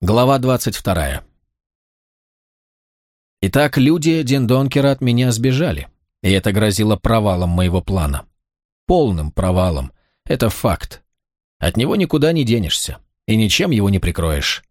Глава 22. Итак, люди Диндонкера от меня сбежали, и это грозило провалом моего плана. Полным провалом. Это факт. От него никуда не денешься, и ничем его не прикроешь.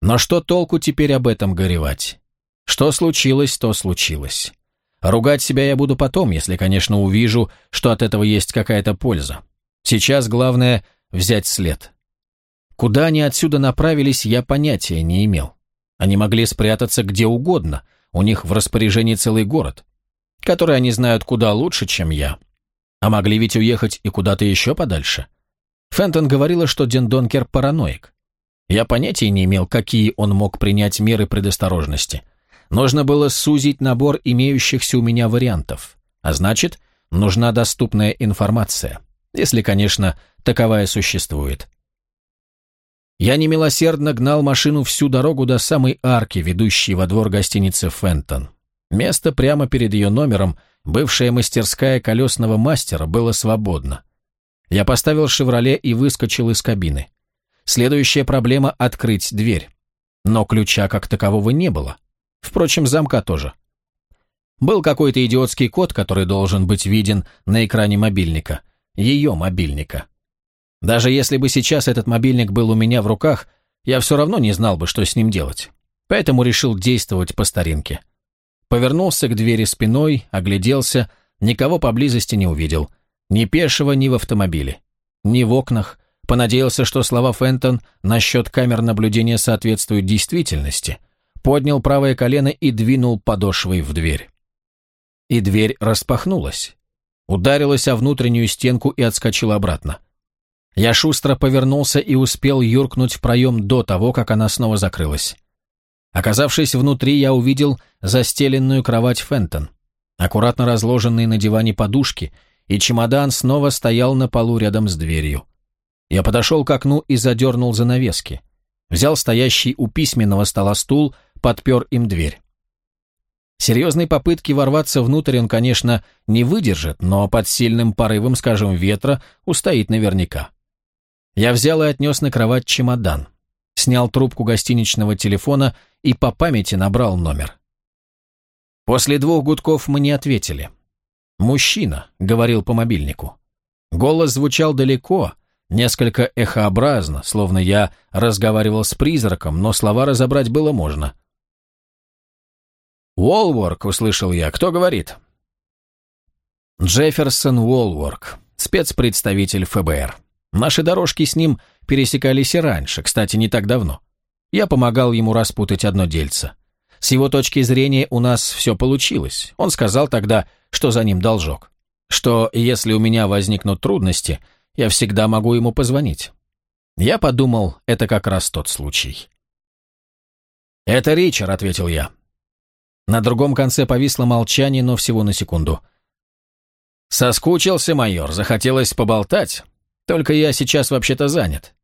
Но что толку теперь об этом горевать? Что случилось, то случилось. Ругать себя я буду потом, если, конечно, увижу, что от этого есть какая-то польза. Сейчас главное — взять след. Куда они отсюда направились, я понятия не имел. Они могли спрятаться где угодно, у них в распоряжении целый город, который они знают куда лучше, чем я. А могли ведь уехать и куда-то еще подальше. Фентон говорила, что Дендонкер параноик. Я понятия не имел, какие он мог принять меры предосторожности. Нужно было сузить набор имеющихся у меня вариантов. А значит, нужна доступная информация. Если, конечно, таковая существует. Я немилосердно гнал машину всю дорогу до самой арки, ведущей во двор гостиницы «Фентон». Место прямо перед ее номером, бывшая мастерская колесного мастера, было свободно. Я поставил «Шевроле» и выскочил из кабины. Следующая проблема — открыть дверь. Но ключа как такового не было. Впрочем, замка тоже. Был какой-то идиотский код, который должен быть виден на экране мобильника. Ее мобильника. Даже если бы сейчас этот мобильник был у меня в руках, я все равно не знал бы, что с ним делать. Поэтому решил действовать по старинке. Повернулся к двери спиной, огляделся, никого поблизости не увидел. Ни пешего, ни в автомобиле. Ни в окнах. Понадеялся, что слова Фентон насчет камер наблюдения соответствуют действительности. Поднял правое колено и двинул подошвой в дверь. И дверь распахнулась. Ударилась о внутреннюю стенку и отскочила обратно. Я шустро повернулся и успел юркнуть в проем до того, как она снова закрылась. Оказавшись внутри, я увидел застеленную кровать Фентон, аккуратно разложенные на диване подушки, и чемодан снова стоял на полу рядом с дверью. Я подошел к окну и задернул занавески. Взял стоящий у письменного стола стул, подпер им дверь. Серьезной попытки ворваться внутрь он, конечно, не выдержит, но под сильным порывом, скажем, ветра устоит наверняка. Я взял и отнес на кровать чемодан, снял трубку гостиничного телефона и по памяти набрал номер. После двух гудков мы не ответили. «Мужчина», — говорил по мобильнику. Голос звучал далеко, несколько эхообразно, словно я разговаривал с призраком, но слова разобрать было можно. «Уолворк», — услышал я. «Кто говорит?» «Джефферсон Уолворк, спецпредставитель ФБР». Наши дорожки с ним пересекались и раньше, кстати, не так давно. Я помогал ему распутать одно дельце. С его точки зрения у нас все получилось. Он сказал тогда, что за ним должок. Что если у меня возникнут трудности, я всегда могу ему позвонить. Я подумал, это как раз тот случай. «Это Ричард», — ответил я. На другом конце повисло молчание, но всего на секунду. «Соскучился, майор, захотелось поболтать. Только я сейчас вообще-то занят».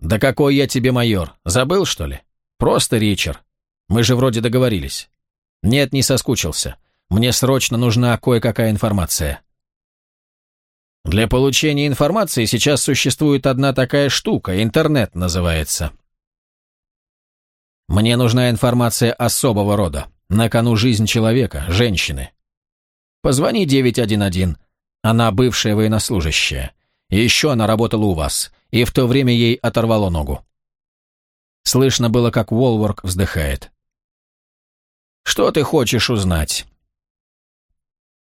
«Да какой я тебе майор? Забыл, что ли? Просто Ричард. Мы же вроде договорились». «Нет, не соскучился. Мне срочно нужна кое-какая информация». Для получения информации сейчас существует одна такая штука, интернет называется. Мне нужна информация особого рода. На кону жизнь человека, женщины. Позвони 911. Она бывшая военнослужащая. Еще она работала у вас, и в то время ей оторвало ногу. Слышно было, как Уолворк вздыхает. «Что ты хочешь узнать?»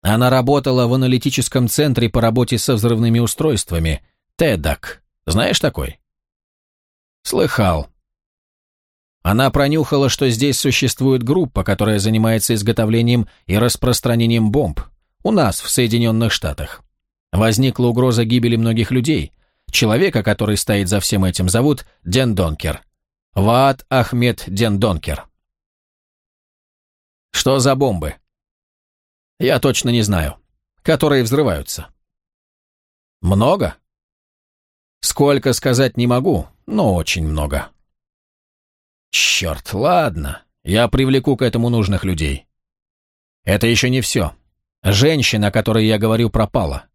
Она работала в аналитическом центре по работе со взрывными устройствами, ТЭДАК. Знаешь такой? Слыхал. Она пронюхала, что здесь существует группа, которая занимается изготовлением и распространением бомб. У нас, в Соединенных Штатах. Возникла угроза гибели многих людей. Человека, который стоит за всем этим, зовут Ден Донкер. Ваат Ахмед Ден Донкер. Что за бомбы? Я точно не знаю. Которые взрываются. Много? Сколько сказать не могу, но очень много. Черт, ладно. Я привлеку к этому нужных людей. Это еще не все. Женщина, о которой я говорю, пропала.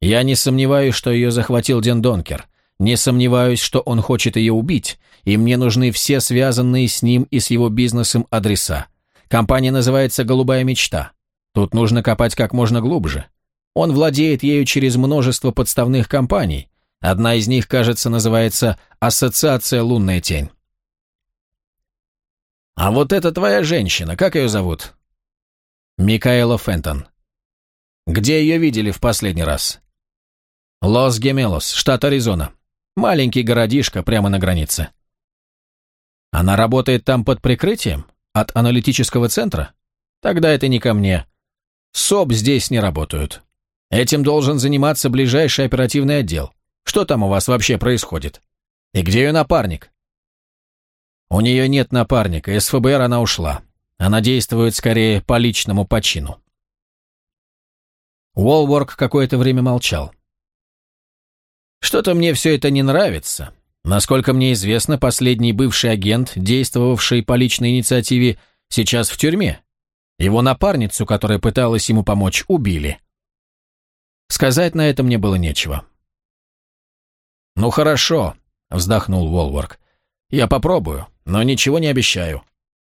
Я не сомневаюсь, что ее захватил Ден Донкер. Не сомневаюсь, что он хочет ее убить, и мне нужны все связанные с ним и с его бизнесом адреса. Компания называется «Голубая мечта». Тут нужно копать как можно глубже. Он владеет ею через множество подставных компаний. Одна из них, кажется, называется «Ассоциация Лунная тень». «А вот это твоя женщина, как ее зовут?» «Микаэла Фентон». «Где ее видели в последний раз?» «Лос-Гемелос, штат Аризона. Маленький городишко прямо на границе». «Она работает там под прикрытием? От аналитического центра? Тогда это не ко мне. СОП здесь не работают. Этим должен заниматься ближайший оперативный отдел. Что там у вас вообще происходит? И где ее напарник?» У нее нет напарника, из ФБР она ушла. Она действует скорее по личному почину. Уолворк какое-то время молчал. «Что-то мне все это не нравится. Насколько мне известно, последний бывший агент, действовавший по личной инициативе, сейчас в тюрьме. Его напарницу, которая пыталась ему помочь, убили. Сказать на это мне было нечего». «Ну хорошо», — вздохнул Уолворк. «Я попробую но ничего не обещаю.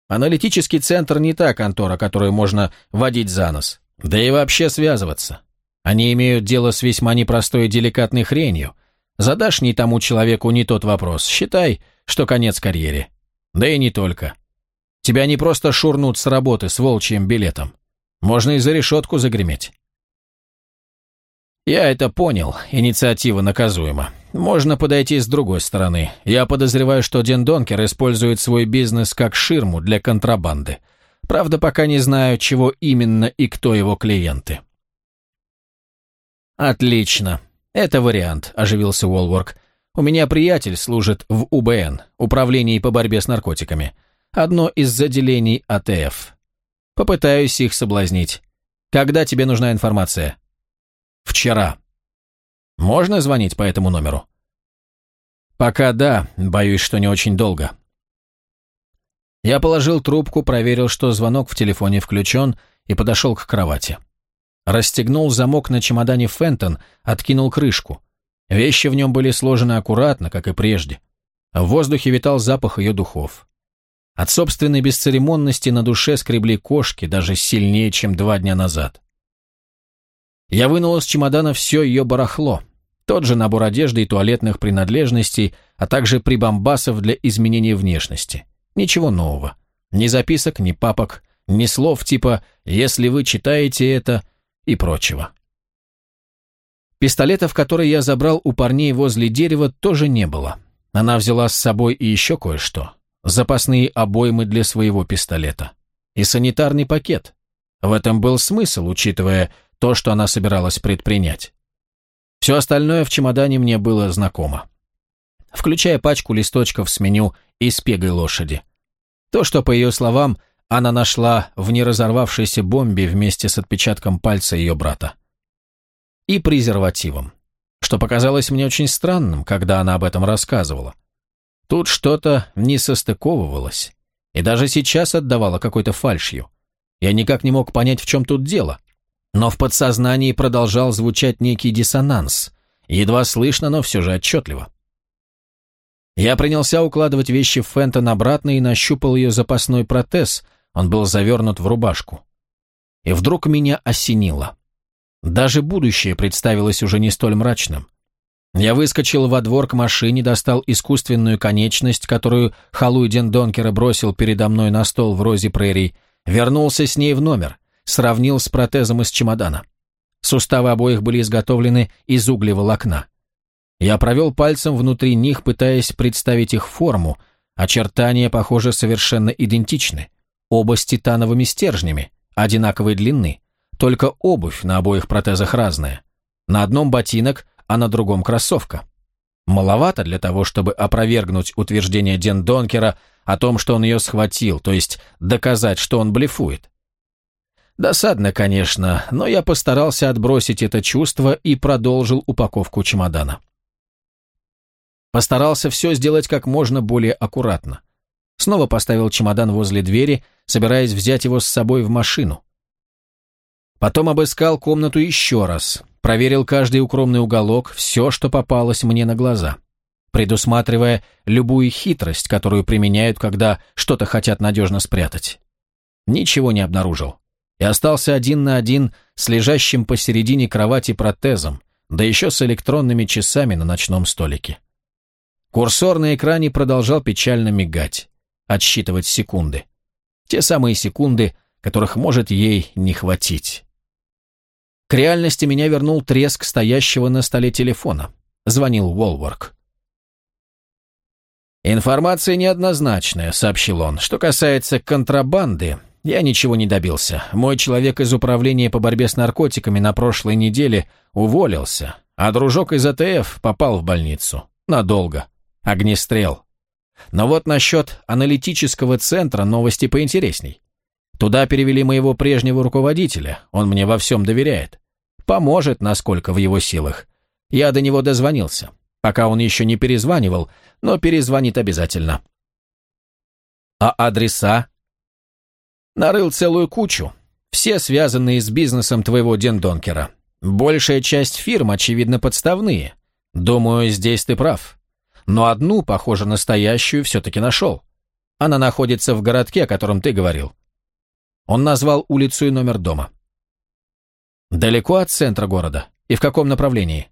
Аналитический центр не та контора, которую можно водить за нос. Да и вообще связываться. Они имеют дело с весьма непростой и деликатной хренью. Задашь не тому человеку не тот вопрос, считай, что конец карьере. Да и не только. Тебя не просто шурнут с работы с волчьим билетом. Можно и за решетку загреметь. Я это понял, инициатива наказуема. Можно подойти с другой стороны. Я подозреваю, что Ден Донкер использует свой бизнес как ширму для контрабанды. Правда, пока не знаю, чего именно и кто его клиенты. Отлично. Это вариант, оживился Уолворк. У меня приятель служит в УБН, Управлении по борьбе с наркотиками. Одно из заделений АТФ. Попытаюсь их соблазнить. Когда тебе нужна информация? Вчера. Можно звонить по этому номеру? Пока да, боюсь, что не очень долго. Я положил трубку, проверил, что звонок в телефоне включен, и подошел к кровати. Расстегнул замок на чемодане Фентон, откинул крышку. Вещи в нем были сложены аккуратно, как и прежде. В воздухе витал запах ее духов. От собственной бесцеремонности на душе скребли кошки, даже сильнее, чем два дня назад. Я вынул из чемодана все ее барахло. Тот же набор одежды и туалетных принадлежностей, а также прибамбасов для изменения внешности. Ничего нового. Ни записок, ни папок, ни слов типа «если вы читаете это» и прочего. Пистолетов, который я забрал у парней возле дерева, тоже не было. Она взяла с собой и еще кое-что. Запасные обоймы для своего пистолета. И санитарный пакет. В этом был смысл, учитывая, то, что она собиралась предпринять. Все остальное в чемодане мне было знакомо. Включая пачку листочков с меню из пегой лошади. То, что, по ее словам, она нашла в неразорвавшейся бомбе вместе с отпечатком пальца ее брата. И презервативом, что показалось мне очень странным, когда она об этом рассказывала. Тут что-то не состыковывалось, и даже сейчас отдавало какой-то фальшью. Я никак не мог понять, в чем тут дело. Но в подсознании продолжал звучать некий диссонанс. Едва слышно, но все же отчетливо. Я принялся укладывать вещи Фентон обратно и нащупал ее запасной протез, он был завернут в рубашку. И вдруг меня осенило. Даже будущее представилось уже не столь мрачным. Я выскочил во двор к машине, достал искусственную конечность, которую Халуйден Донкера бросил передо мной на стол в розе прерий, вернулся с ней в номер сравнил с протезом из чемодана. Суставы обоих были изготовлены из углеволокна. Я провел пальцем внутри них, пытаясь представить их форму. Очертания, похоже, совершенно идентичны. Оба с титановыми стержнями, одинаковой длины. Только обувь на обоих протезах разная. На одном ботинок, а на другом кроссовка. Маловато для того, чтобы опровергнуть утверждение Ден Донкера о том, что он ее схватил, то есть доказать, что он блефует. Досадно, конечно, но я постарался отбросить это чувство и продолжил упаковку чемодана. Постарался все сделать как можно более аккуратно. Снова поставил чемодан возле двери, собираясь взять его с собой в машину. Потом обыскал комнату еще раз, проверил каждый укромный уголок, все, что попалось мне на глаза. предусматривая любую хитрость, которую применяют, когда что-то хотят надежно спрятать. Ничего не обнаружил. И остался один на один с лежащим посередине кровати протезом, да еще с электронными часами на ночном столике. Курсор на экране продолжал печально мигать, отсчитывать секунды. Те самые секунды, которых может ей не хватить. К реальности меня вернул треск стоящего на столе телефона. Звонил Уолворк. «Информация неоднозначная», — сообщил он. «Что касается контрабанды, я ничего не добился. Мой человек из управления по борьбе с наркотиками на прошлой неделе уволился, а дружок из АТФ попал в больницу. Надолго. Огнестрел. Но вот насчет аналитического центра новости поинтересней. Туда перевели моего прежнего руководителя, он мне во всем доверяет. Поможет, насколько в его силах. Я до него дозвонился. Пока он еще не перезванивал, но перезвонит обязательно. А адреса? Нарыл целую кучу. Все связанные с бизнесом твоего Дендонкера. Большая часть фирм, очевидно, подставные. Думаю, здесь ты прав. Но одну, похоже, настоящую, все-таки нашел. Она находится в городке, о котором ты говорил. Он назвал улицу и номер дома. Далеко от центра города? И в каком направлении?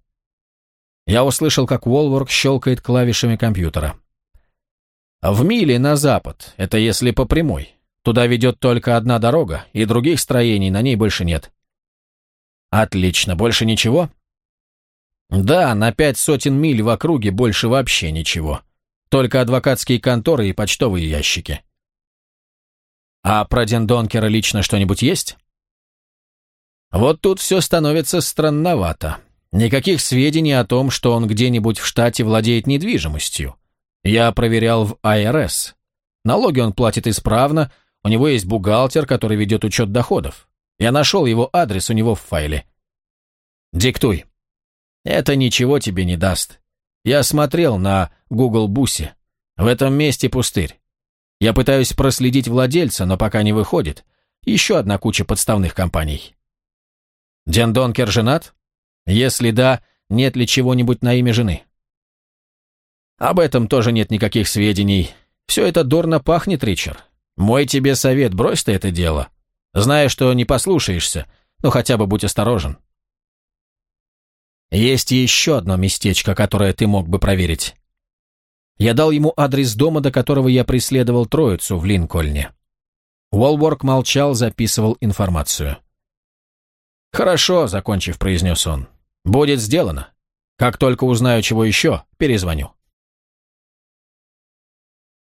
Я услышал, как Уолворк щелкает клавишами компьютера. В миле на запад, это если по прямой. Туда ведет только одна дорога, и других строений на ней больше нет. Отлично, больше ничего? Да, на пять сотен миль в округе больше вообще ничего. Только адвокатские конторы и почтовые ящики. А про Дендонкера лично что-нибудь есть? Вот тут все становится странновато. Никаких сведений о том, что он где-нибудь в штате владеет недвижимостью. Я проверял в АРС. Налоги он платит исправно, у него есть бухгалтер, который ведет учет доходов. Я нашел его адрес у него в файле. Диктуй. Это ничего тебе не даст. Я смотрел на Google Бусе. В этом месте пустырь. Я пытаюсь проследить владельца, но пока не выходит. Еще одна куча подставных компаний. Ден Донкер женат? Если да, нет ли чего-нибудь на имя жены? Об этом тоже нет никаких сведений. Все это дурно пахнет, Ричард. Мой тебе совет, брось ты это дело. Знаю, что не послушаешься, но хотя бы будь осторожен. Есть еще одно местечко, которое ты мог бы проверить. Я дал ему адрес дома, до которого я преследовал троицу в Линкольне. Уолворк молчал, записывал информацию. «Хорошо», — закончив, произнес он. «Будет сделано. Как только узнаю, чего еще, перезвоню».